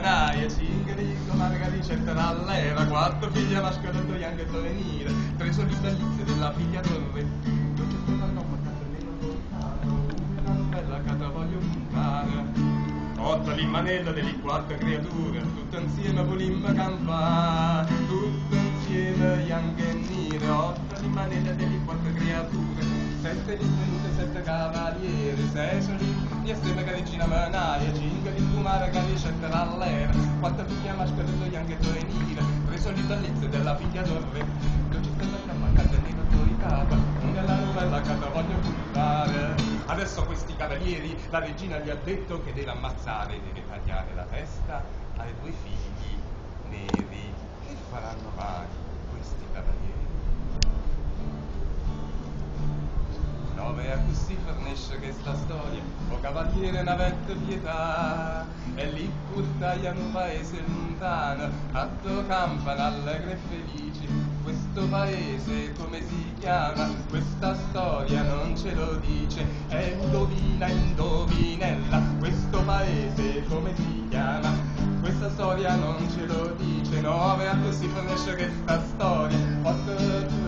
Naia, cinghico, larga ricetta dall'era, quattro figli a alla scuola anche a venire, tre solitalizze della figlia non rettuto, c'è stata nonna Caterina una novella cata voglio puntare. Otta l'immanella delle quattro creature, tutte insieme volimba campare. Cavalieri, la regina gli ha detto che deve ammazzare, deve tagliare la testa ai due figli neri. Che faranno mai questi cavalieri? Dove a così fornisce questa storia, o cavaliere n'avette pietà, e lì portai a un paese lontano, atto campano allegre e felici. Questo paese come si chiama? Questa storia non ce lo dice, e indovina, indovinella, questo paese come si chiama? Questa storia non ce lo dice, nove a così fornisce questa storia, otto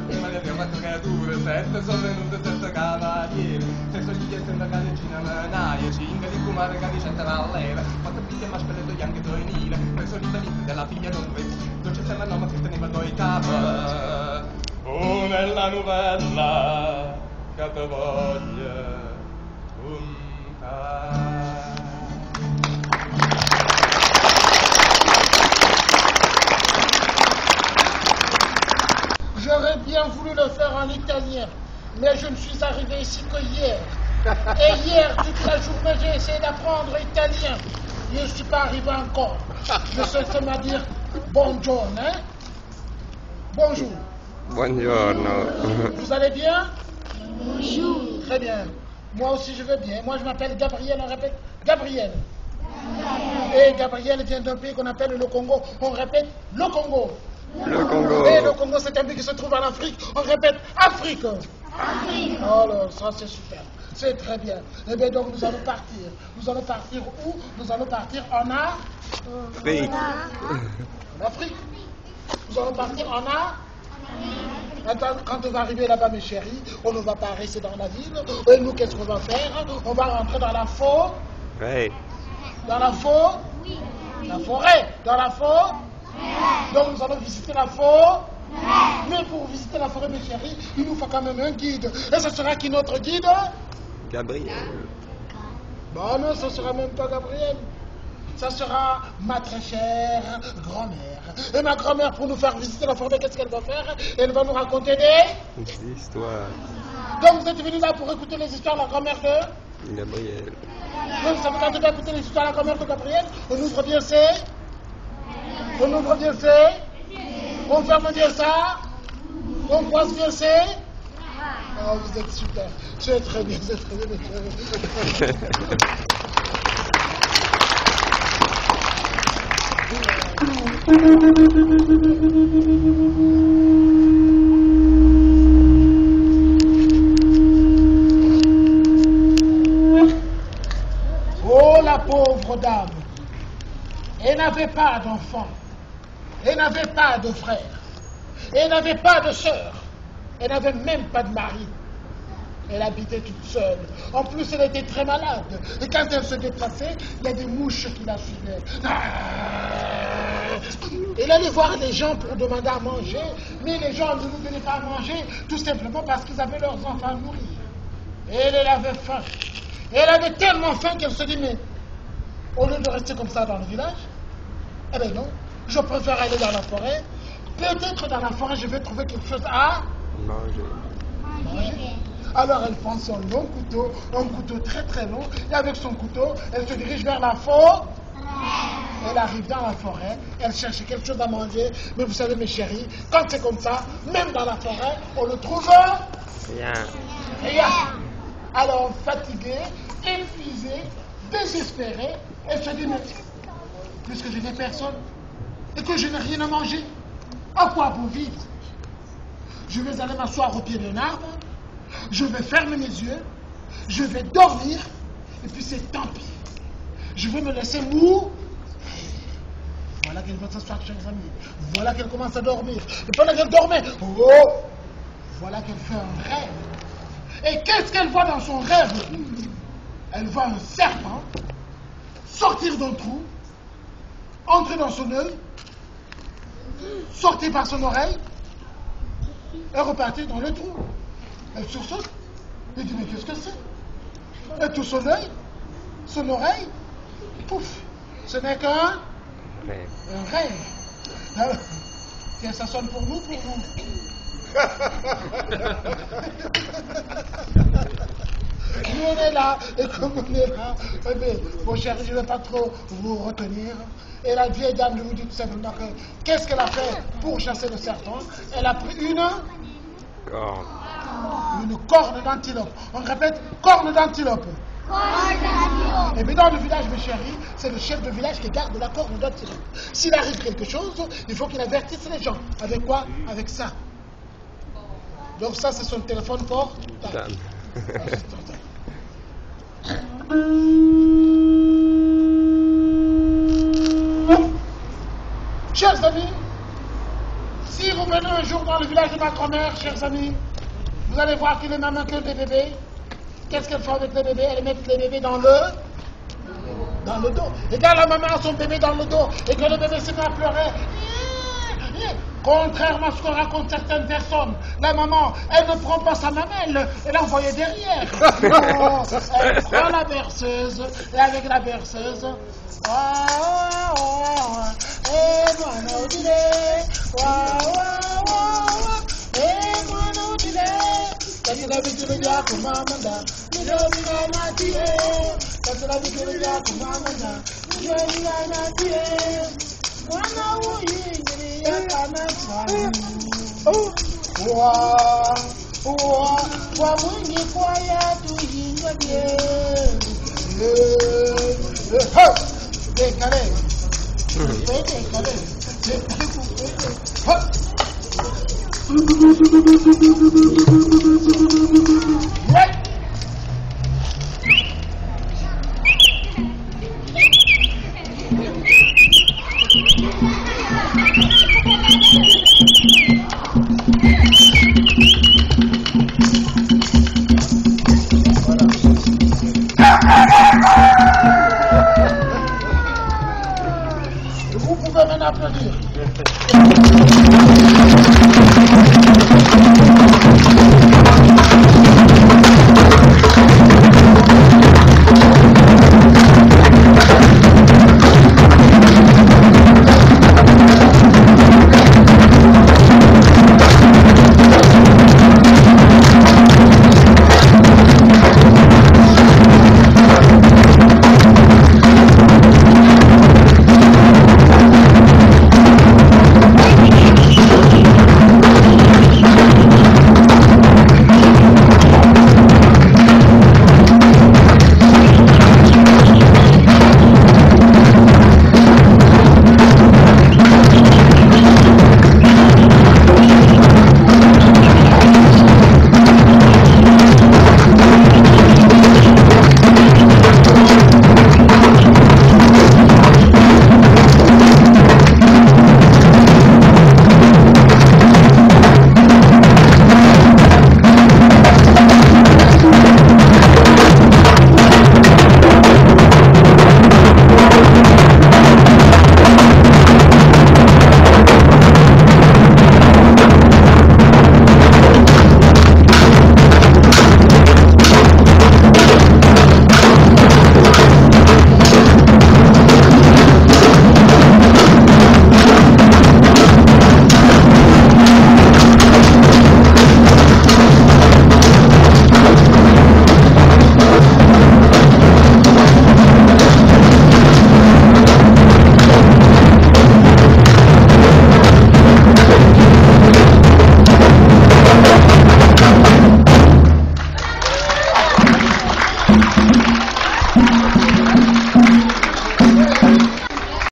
prima di avere quattro creature, sette sono venute, sette cavalieri, sei soliti e sette calicina menaie, cinque di cumare calicetta rallera, quattro figlie mascherello bianche due nile, tre solite liste della figlia d'un J'aurais bien voulu le faire en italien, mais je ne suis arrivé ici que hier. Et hier, toute la journée, j'ai essayé d'apprendre italien. Je ne suis pas arrivé encore. Je sais seulement dire bonjour, hein? Bonjour. Buongiorno. Vous allez bien? Bonjour. Très bien. Moi aussi, je vais bien. Moi, je m'appelle Gabriel, on répète Gabriel. Et Gabriel vient d'un pays qu'on appelle le Congo. On répète le Congo. Le Congo. Et le Congo, c'est un pays qui se trouve en Afrique. On répète Afrique. Afrique. Alors, ça, c'est super. C'est très bien. Eh bien, donc, nous allons partir. Nous allons partir où? Nous allons partir en. Afrique. En Afrique. Nous allons partir en Afrique. Quand on va arriver là-bas, mes chéris, on ne va pas rester dans la ville. Et nous, qu'est-ce qu'on va faire? On va rentrer dans la. Ouais. Dans la forêt? La forêt. Dans la forêt? Donc nous allons visiter la forêt. Mais pour visiter la forêt, mes chéris, il nous faut quand même un guide. Et ce sera qui notre guide? Gabriel. Bon, non, ce sera même pas Gabriel. Ça sera ma très chère grand-mère. Et ma grand-mère, pour nous faire visiter la forêt, qu'est-ce qu'elle va faire? Elle va nous raconter des... Des histoires. Donc vous êtes venus là pour écouter les histoires de la grand-mère de... Gabriel. Donc ça vous tente d'écouter les histoires de la grand-mère de Gabriel? On ouvre bien c'est On ouvre bien c'est On ferme bien ça On croise bien c'est Oh, vous êtes super. C'est très bien, c'est très bien. c'est très bien. Oh, la pauvre dame. Elle n'avait pas d'enfant. Elle n'avait pas de frère. Elle n'avait pas de sœur. Elle n'avait même pas de mari. Elle habitait toute seule. En plus, elle était très malade. Et quand elle se déplaçait, il y a des mouches qui la suivaient. Elle allait voir les gens pour demander à manger, mais les gens ne lui donnaient pas à manger, tout simplement parce qu'ils avaient leurs enfants à nourrir. Et elle, elle avait faim. Et elle avait tellement faim qu'elle se dit, mais au lieu de rester comme ça dans le village, eh bien non, je préfère aller dans la forêt. Peut-être dans la forêt, je vais trouver quelque chose à Manger. manger. Alors elle prend son long couteau, un couteau très très long, et avec son couteau, elle se dirige vers la forêt. Elle arrive dans la forêt, elle cherche quelque chose à manger, mais vous savez mes chéris, quand c'est comme ça, même dans la forêt, on le trouve Rien. rien. Alors fatiguée, épuisée, désespérée, elle se dit, mais puisque je n'ai personne et que je n'ai rien à manger, à quoi bon vivre? Je vais aller m'asseoir au pied d'un arbre, je vais fermer mes yeux, je vais dormir, et puis c'est tant pis. Je vais me laisser mou. Voilà qu'elle va s'asseoir, chers amis. Voilà qu'elle commence à dormir. Et pendant qu'elle dormait, oh, voilà qu'elle fait un rêve. Et qu'est-ce qu'elle voit dans son rêve? Elle voit un serpent sortir d'un trou, entrer dans son œil, sortir par son oreille et repartir dans le trou. Elle sursaute. Elle dit, mais qu'est-ce que c'est? Et tout son œil, son oreille, pouf, ce n'est qu'un Rêve. un rêve. Ah, Tiens, ça sonne pour nous, pour vous. Nous, on est là, et comme on est là, eh bien, mon cher, je ne vais pas trop vous retenir. Et la vieille dame nous dit tout simplement que qu'est-ce qu'elle a fait pour chasser le serpent? Elle a pris une, Corne. une corne d'antilope. On répète, corne d'antilope. Et dans le village, mes chéris, c'est le chef de village qui garde la d'antilope. S'il arrive quelque chose, il faut qu'il avertisse les gens. Avec quoi? Avec ça. Donc ça, c'est son téléphone portable. Chers amis, si vous venez un jour dans le village de ma grand-mère, chers amis, vous allez voir qu'il est maman que des bébés. Qu'est-ce qu'elle fait avec les bébés? Elle met les bébés dans le dans le dos. Et quand la maman a son bébé dans le dos et que le bébé se met à pleurer, contrairement à ce qu'on raconte certaines personnes, la maman, elle ne prend pas sa mamelle, elle l'envoie derrière. Non, elle prend la berceuse et avec la berceuse, ah, Kasila bitiri ya kumamanda, milioni na natie. Kasila bitiri ya kumamanda, na natie. Mwana huyu ingiri ya kanasa. Uwa, uwa, kwa mwingi kwa ya tujinga bie. Dekare, dekare, dekare, dekare, dekare, Thank you.